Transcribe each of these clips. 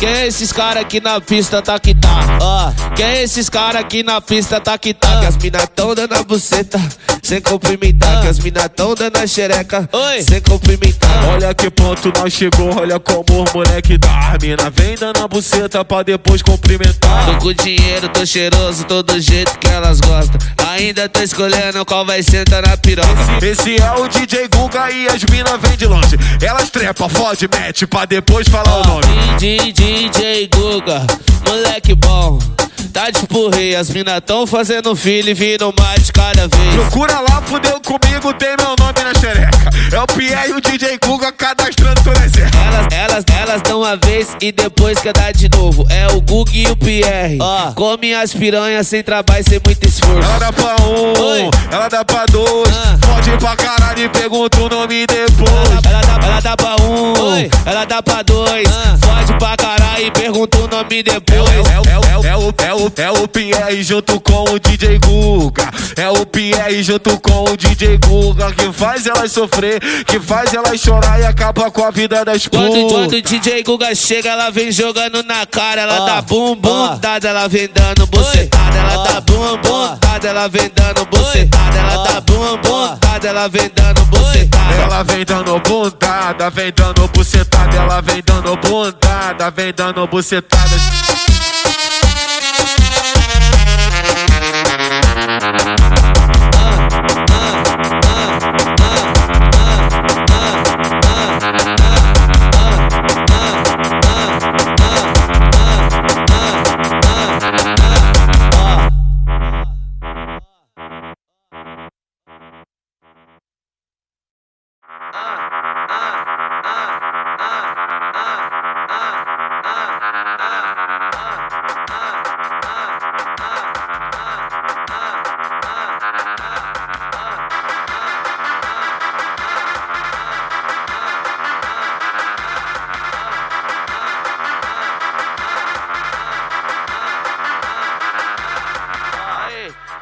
quem é esses cara aqui na pista tá que tá? Quem é esses cara aqui na pista tá que tá? Que as mina tão dando a buceta, sem cumprimentar. Que as mina tão dando a xereca, Oi. sem cumprimentar. Olha que ponto nós chegou, olha como os moleque dá. Mina vem dando a buceta pra depois cumprimentar. Tô com dinheiro, tô cheiroso, tô do jeito que elas gostam. Ainda tô escolhendo qual vai sentar na piroca. Esse é o DJ Guga e as mina vem de longe. Elas trepa, fode, mete pra depois falar o nome. DJ, DJ Guga, moleque bom. Tá tipo rei, as mina tão fazendo filho e vindo mais de cada vez. Procura lá, fudeu comigo, tem meu nome na xereca. É o Pierre e o DJ Guga cadastrando todas as Elas, elas, elas dão uma vez e depois quer dar de novo. É o Gug e o Pierre. Ó. Come as piranhas sem trabalho sem muito esforço. Ela dá pra um, Oi. ela dá pra dois. Ah. Fode pra caralho e pergunta o nome depois. Ela dá, ela dá pra um, Oi. ela dá pra dois. Ah. Fode pra caralho pergunta o nome É, depois. é, o- é, o- é, o, é, o, é o Pierre junto com o DJ Guga. É o Pierre junto com o DJ Guga que faz elas sofrer, que faz elas chorar e acaba com a vida das Quando, quando o DJ Guga chega, ela vem jogando na cara. Ela Ó, dá bum bum ó. dada, ela vem dando bucetada. Ela ó, dá bum bum ó. dada, ela vem dando bucetada. Ela dá bum bum ó. dada, ela vem dando bucetada. Ela vem dando bundada, vem dando bucetada, ela vem dando bundada, vem dando bucetadas.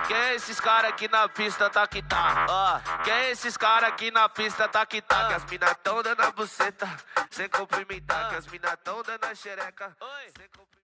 Quem é esses cara aqui na pista tá que tá? Ó, quem é esses cara aqui na pista tá que tá? Que as mina tão dando a buceta, sem cumprimentar. Que as mina tão dando a xereca, sem cumprimentar.